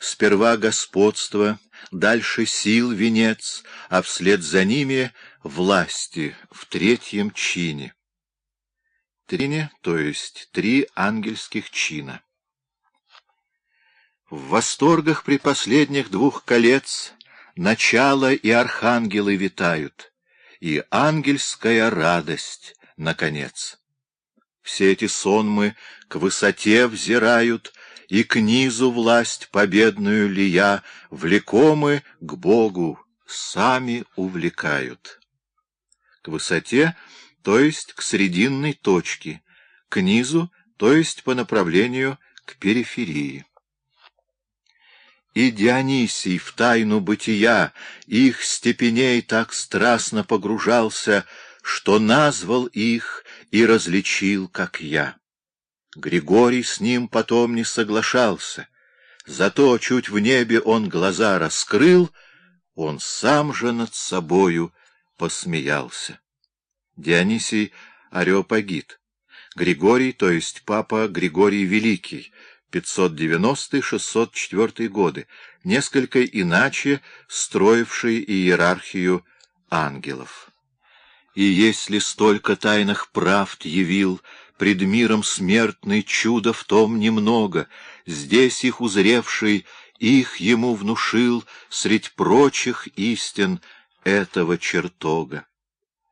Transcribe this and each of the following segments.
сперва господство, дальше сил венец, а вслед за ними власти в третьем чине. Трине, то есть три ангельских чина. В восторгах при последних двух колец начало и архангелы витают, и ангельская радость, наконец. Все эти сонмы к высоте взирают, и к низу власть победную лия, влекомы к Богу, сами увлекают. К высоте, то есть к срединной точке, к низу, то есть по направлению к периферии. И Дионисий в тайну бытия их степеней так страстно погружался, что назвал их и различил, как я. Григорий с ним потом не соглашался, зато чуть в небе он глаза раскрыл, он сам же над собою посмеялся. Дионисий Ареопагит, Григорий, то есть папа Григорий Великий, 590-604 годы, несколько иначе строивший иерархию ангелов. И если столько тайных правд явил, пред миром смертный чудо в том немного, здесь их узревший, их ему внушил средь прочих истин этого чертога.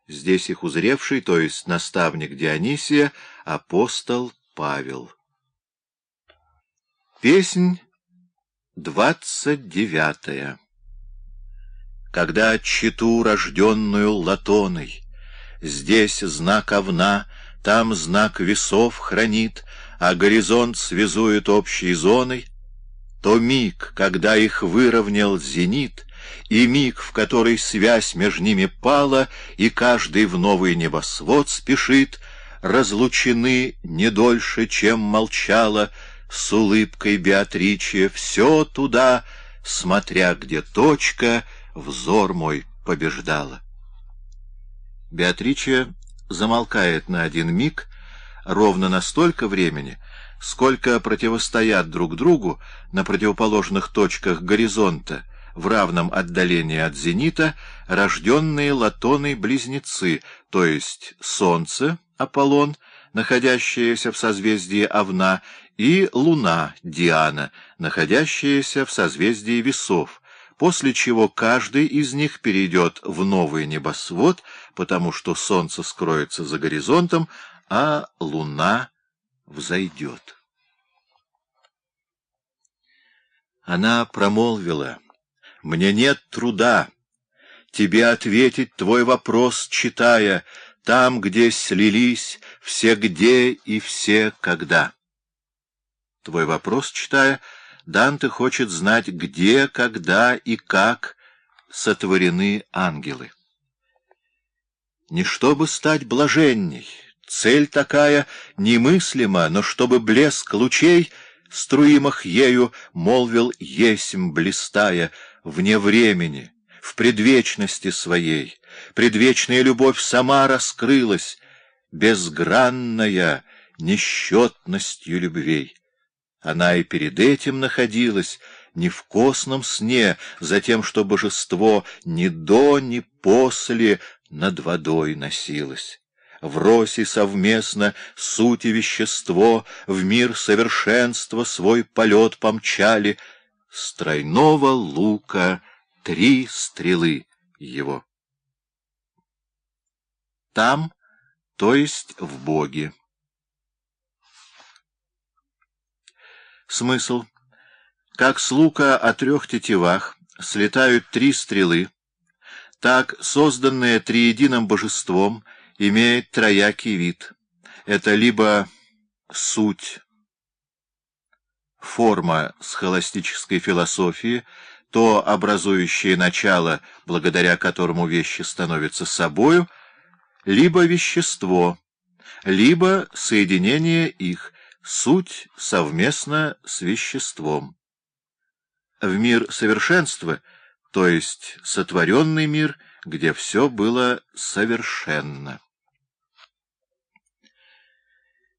Здесь их узревший, то есть наставник Дионисия, апостол Павел. Песнь двадцать девятая Когда читу, рожденную Латоной, Здесь знак овна, там знак весов хранит, А горизонт связует общей зоной, То миг, когда их выровнял зенит, И миг, в который связь между ними пала, И каждый в новый небосвод спешит, Разлучены не дольше, чем молчала, С улыбкой Беатриче все туда, Смотря где точка, взор мой побеждала. Беатриче замолкает на один миг, ровно на столько времени, сколько противостоят друг другу на противоположных точках горизонта в равном отдалении от зенита рожденные латоны-близнецы, то есть Солнце, Аполлон, находящееся в созвездии Овна, и Луна, Диана, находящаяся в созвездии Весов, после чего каждый из них перейдет в новый небосвод, потому что солнце скроется за горизонтом, а луна взойдет. Она промолвила, «Мне нет труда тебе ответить твой вопрос, читая, там, где слились все где и все когда». Твой вопрос, читая, — Данте хочет знать, где, когда и как сотворены ангелы. Не чтобы стать блаженней, цель такая немыслима, но чтобы блеск лучей, струимых ею, молвил есмь блистая, вне времени, в предвечности своей. Предвечная любовь сама раскрылась, безгранная несчетностью любвей. Она и перед этим находилась не в косном сне, за тем, что божество ни до, ни после над водой носилось. В росе совместно суть и вещество в мир совершенства свой полет помчали, с тройного лука три стрелы его. Там, то есть в Боге. Смысл. Как с лука о трех тетивах слетают три стрелы, так созданное триединым божеством имеет троякий вид. Это либо суть, форма схоластической философии, то образующее начало, благодаря которому вещи становятся собою, либо вещество, либо соединение их, суть совместно с веществом. В мир совершенства, то есть сотворенный мир, где все было совершенно.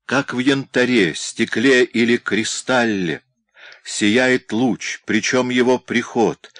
Как в янтаре, стекле или кристалле, сияет луч, причем его приход,